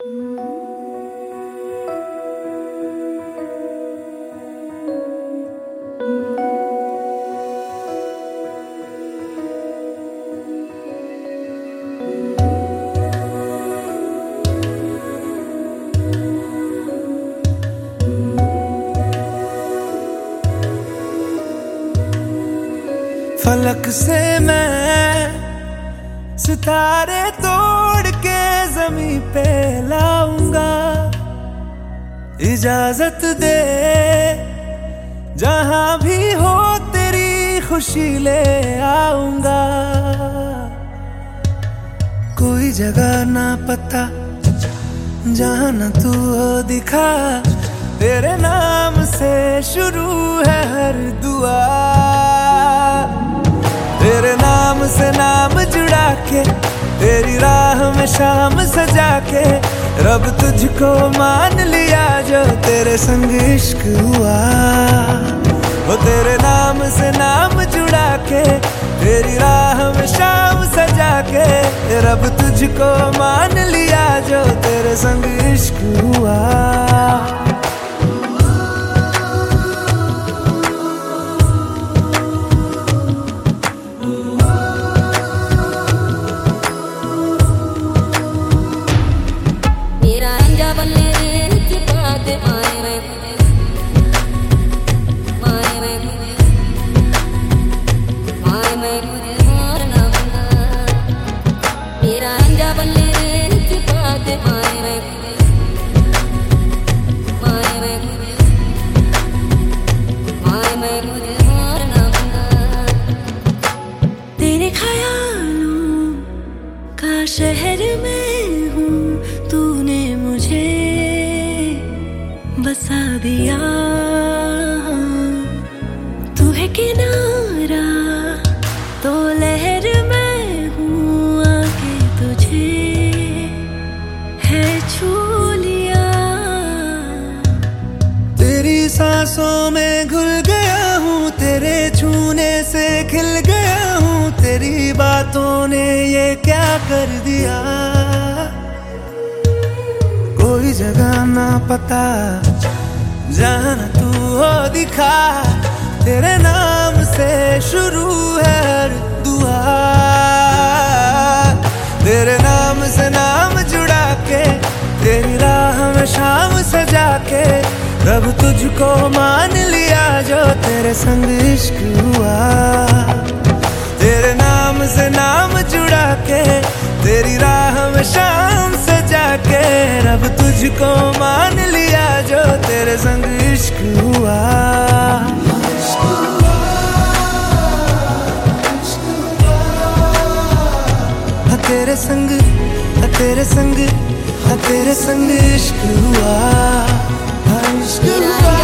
फलक से मैं सितारे तोड़ के जमी पे लाऊँगा। इजाज़त दे, जहाँ भी हो तेरी खुशी ले आऊँगा। कोई जगह ना पता, जहाँ ना तू हो दिखा। तेरे नाम से शुरू है हर दुआ। तेरे नाम से नाम के तेरी राह में शाम सजा के रब तुझको मान लिया जो तेरे संग इश्क हुआ। वो तेरे नाम से नाम जुड़ा के तेरी राह में शाम सजा के रब तुझको मान लिया जो तेरे संग इश्क हुआ। शहर में हूँ तूने मुझे बसा दिया। तू है किनारा तो लहर बातों ने ये क्या कर दिया? कोई जगह ना पता जहाँ तू हो दिखा। तेरे नाम से शुरू है हर दुआ। तेरे नाम से नाम जुड़ा के, तेरी राह में शाम सजा के, रब तुझको मान लिया जो तेरे संग इश्क हुआ। से नाम जुड़ा के, तेरी राह में शाम सजा के, रब तुझको मान लिया जो तेरे संग इश्क हुआ। तेरे संग तेरे संग तेरे संग इश्क हुआ। इश्क हुआ।